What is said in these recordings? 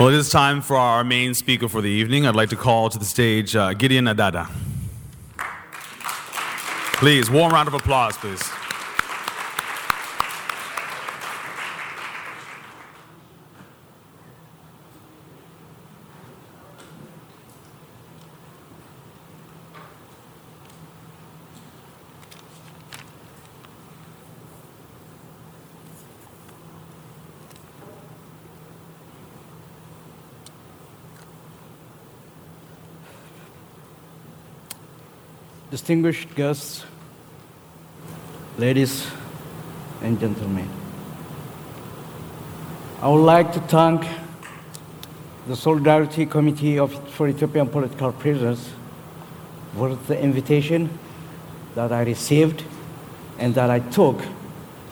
Well, it is time for our main speaker for the evening. I'd like to call to the stage uh, Giddeon Adada. Please, warm round of applause, please. Distinguished guests, ladies and gentlemen. I would like to thank the Solidarity Committee of, for Ethiopian Political Prisoners for the invitation that I received and that I took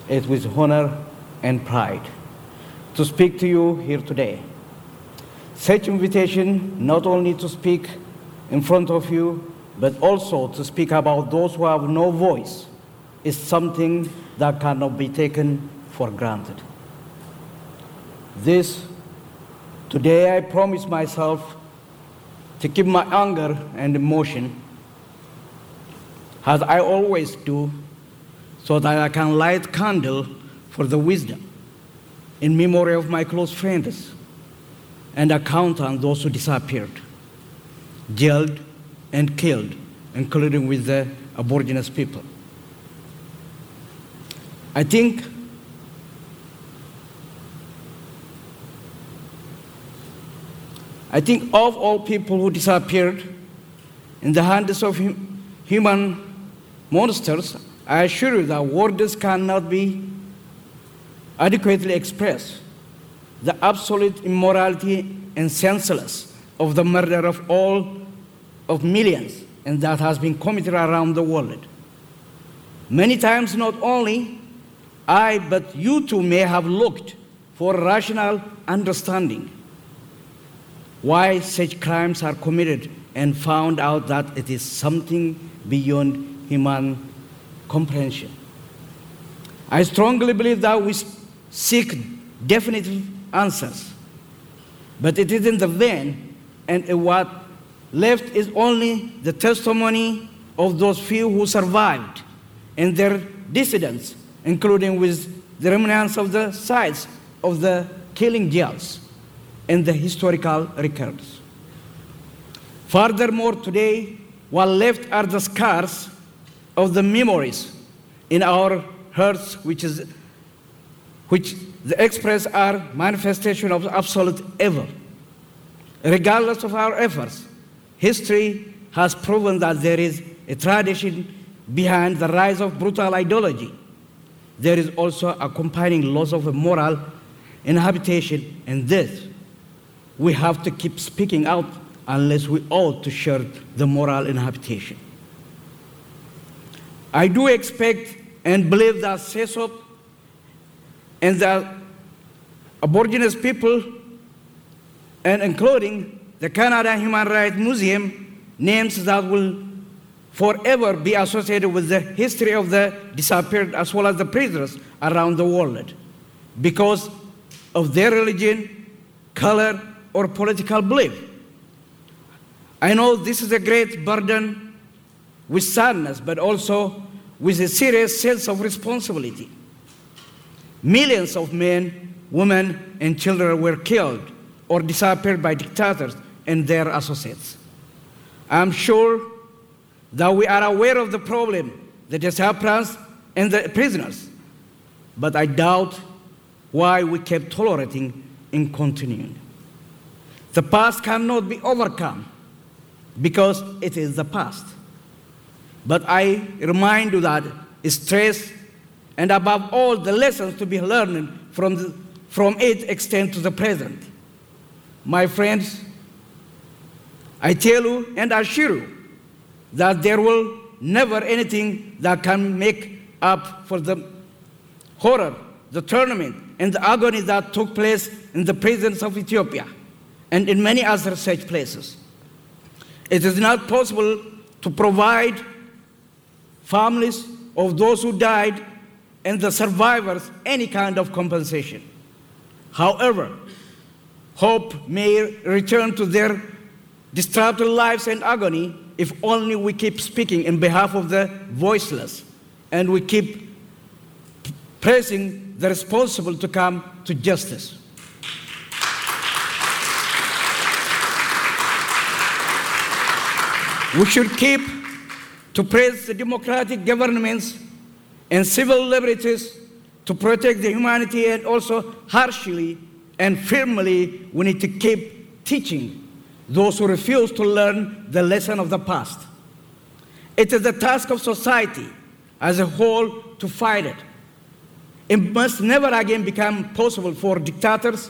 it with honor and pride to speak to you here today. Such invitation not only to speak in front of you but also to speak about those who have no voice is something that cannot be taken for granted. This, today I promise myself to keep my anger and emotion as I always do, so that I can light candle for the wisdom in memory of my close friends and account on those who disappeared, jailed, and killed, including with the Aboriginal people. I think I think of all people who disappeared in the hands of hum- human monsters, I assure you that words cannot be adequately expressed. The absolute immorality and senseless of the murder of all of millions, and that has been committed around the world. Many times, not only I, but you too may have looked for rational understanding why such crimes are committed and found out that it is something beyond human comprehension. I strongly believe that we seek definitive answers, but it is in the vain and what Left is only the testimony of those few who survived and their dissidents, including with the remnants of the sites of the killing jails and the historical records. Furthermore, today, what left are the scars of the memories in our hearts, which is which the express are manifestation of absolute evil. Regardless of our efforts, History has proven that there is a tradition behind the rise of brutal ideology. There is also accompanying loss of a moral inhabitation, and this we have to keep speaking out unless we ought to share the moral inhabitation. I do expect and believe that SOCEPP and the Aborigines people, and including the Canada Human Rights Museum names that will forever be associated with the history of the disappeared as well as the prisoners around the world because of their religion, color, or political belief. I know this is a great burden with sadness, but also with a serious sense of responsibility. Millions of men, women, and children were killed or disappeared by dictators and their associates. I'm sure that we are aware of the problem, the disappearance and the prisoners, but I doubt why we kept tolerating and continuing. The past cannot be overcome because it is the past. But I remind you that stress and above all the lessons to be learned from, the, from it extend to the present. My friends, I tell you and assure you that there will never anything that can make up for the horror, the tournament, and the agony that took place in the prisons of Ethiopia and in many other such places. It is not possible to provide families of those who died and the survivors any kind of compensation. However, hope may return to their distracted lives and agony if only we keep speaking in behalf of the voiceless and we keep pressing the responsible to come to justice. We should keep to praise the democratic governments and civil liberties to protect the humanity and also harshly and firmly we need to keep teaching those who refuse to learn the lesson of the past. It is the task of society as a whole to fight it. It must never again become possible for dictators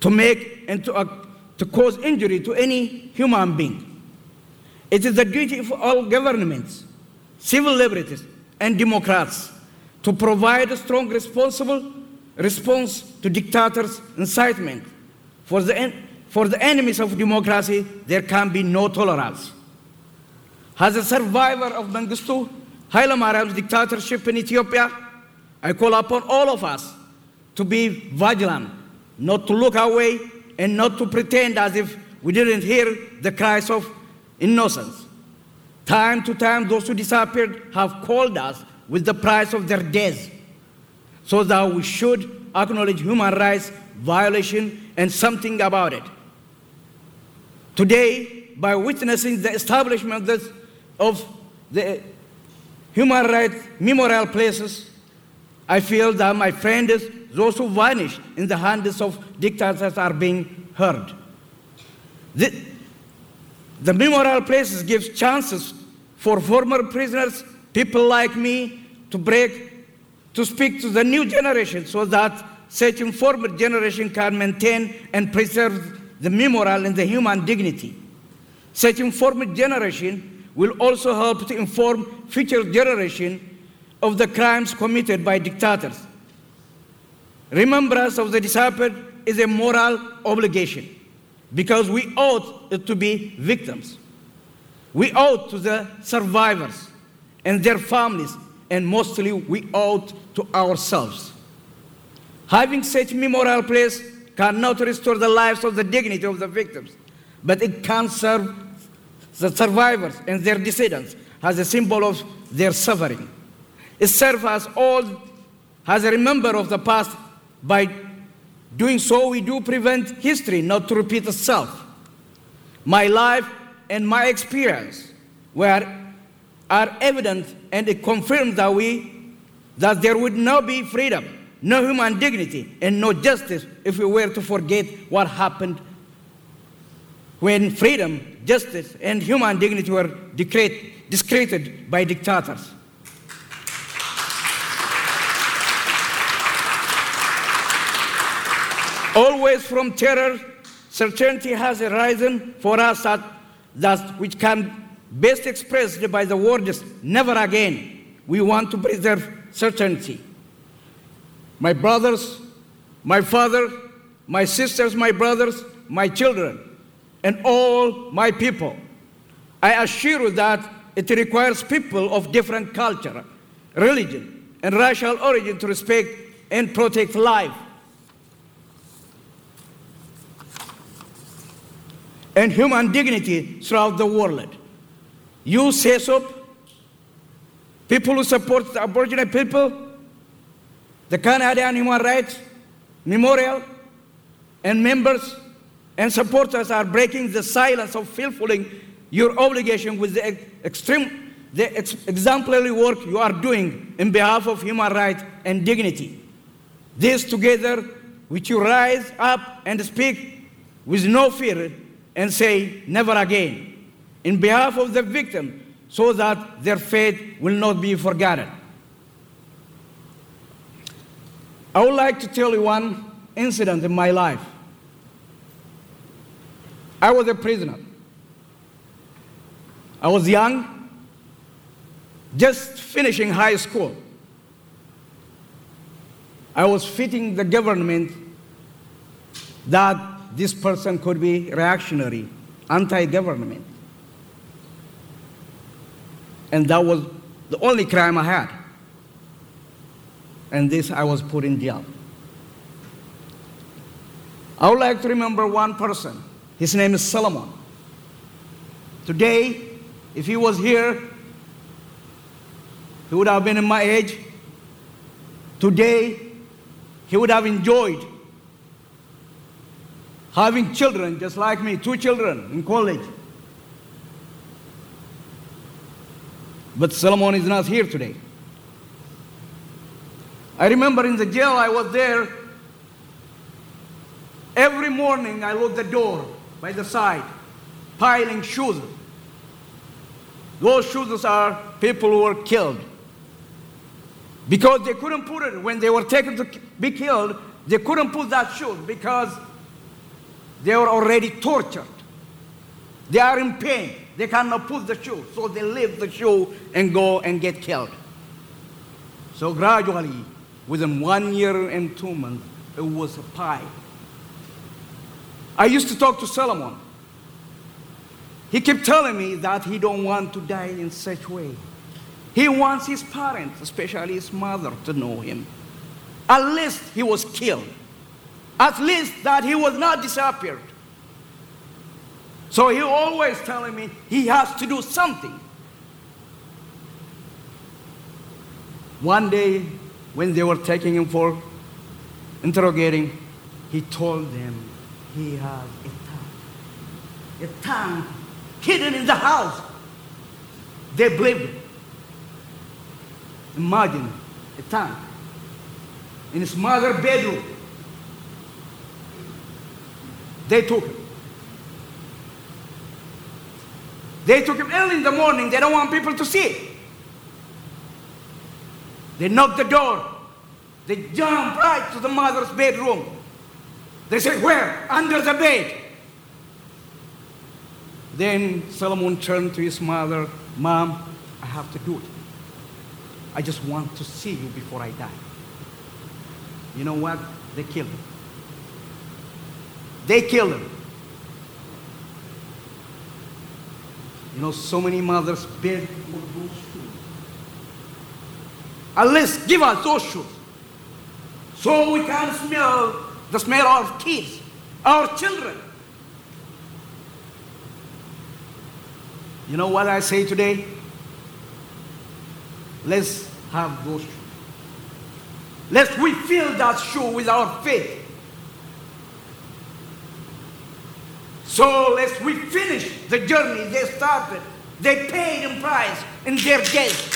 to make and to, uh, to cause injury to any human being. It is the duty of all governments, civil liberties, and democrats to provide a strong, responsible response to dictators' incitement. For the, en- for the enemies of democracy, there can be no tolerance. As a survivor of Mengistu Haile Mariam's dictatorship in Ethiopia, I call upon all of us to be vigilant, not to look away, and not to pretend as if we didn't hear the cries of innocence. Time to time, those who disappeared have called us with the price of their deaths, so that we should acknowledge human rights violation and something about it. Today, by witnessing the establishment of the human rights memorial places, I feel that my friends, those who vanished in the hands of dictators, are being heard. The, the memorial places give chances for former prisoners, people like me, to break, to speak to the new generation so that such informed generation can maintain and preserve the memorial and the human dignity. Such informed generation will also help to inform future generation of the crimes committed by dictators. Remembrance of the disciple is a moral obligation because we ought to be victims. We ought to the survivors and their families, and mostly we ought to ourselves. Having such memorial place cannot restore the lives or the dignity of the victims, but it can serve the survivors and their descendants as a symbol of their suffering. It serves us all as a remember of the past. By doing so, we do prevent history not to repeat itself. My life and my experience were, are evident and it confirms that we that there would not be freedom, no human dignity, and no justice if we were to forget what happened when freedom, justice, and human dignity were decreed, discredited by dictators. Always from terror, certainty has arisen for us that, that which can best expressed by the words never again. We want to preserve certainty. My brothers, my father, my sisters, my brothers, my children, and all my people. I assure you that it requires people of different culture, religion, and racial origin to respect and protect life. And human dignity throughout the world. You say so, people who support the Aboriginal people, the Canadian Human Rights Memorial, and members and supporters are breaking the silence of fulfilling your obligation with the extreme, the ex- exemplary work you are doing in behalf of human rights and dignity. This together, which you rise up and speak with no fear and say, never again, in behalf of the victim, so that their fate will not be forgotten. I would like to tell you one incident in my life. I was a prisoner. I was young, just finishing high school. I was fitting the government that this person could be reactionary, anti government. And that was the only crime I had. And this I was put in jail. I would like to remember one person. His name is Solomon. Today, if he was here, he would have been in my age. Today, he would have enjoyed having children just like me, two children in college. But Solomon is not here today. I remember in the jail I was there. Every morning I looked the door by the side, piling shoes. Those shoes are people who were killed. Because they couldn't put it when they were taken to be killed, they couldn't put that shoe because they were already tortured. They are in pain. They cannot put the shoe. So they leave the shoe and go and get killed. So gradually, within one year and two months, it was a pie. I used to talk to Solomon. He kept telling me that he don't want to die in such way. He wants his parents, especially his mother, to know him. At least he was killed. At least that he was not disappeared. So he always telling me he has to do something. One day, when they were taking him for interrogating, he told them he has a tongue. A tongue hidden in the house. They believed it. Imagine a tongue in his mother's bedroom. They took him. They took him early in the morning. They don't want people to see. They knocked the door. They jumped right to the mother's bedroom. They said, Where? Under the bed. Then Solomon turned to his mother, Mom, I have to do it. I just want to see you before I die. You know what? They killed him. They killed him. You know, so many mothers beg for those shoes. Least give us those shoes. So we can smell the smell of kids, our children. You know what I say today? Let's have those shoes. Let's we fill that shoe with our faith. So let's we finish the journey they started. They paid in price in their death.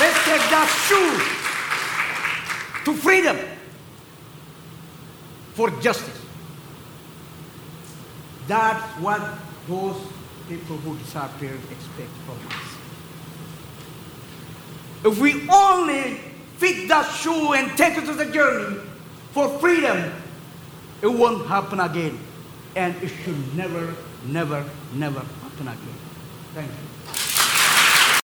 Let's that shoe to freedom for justice. That's what those people who disappeared expect from us. If we only fit that shoe and take it to the journey for freedom, it won't happen again. And it should never, never, never happen again. Thank you.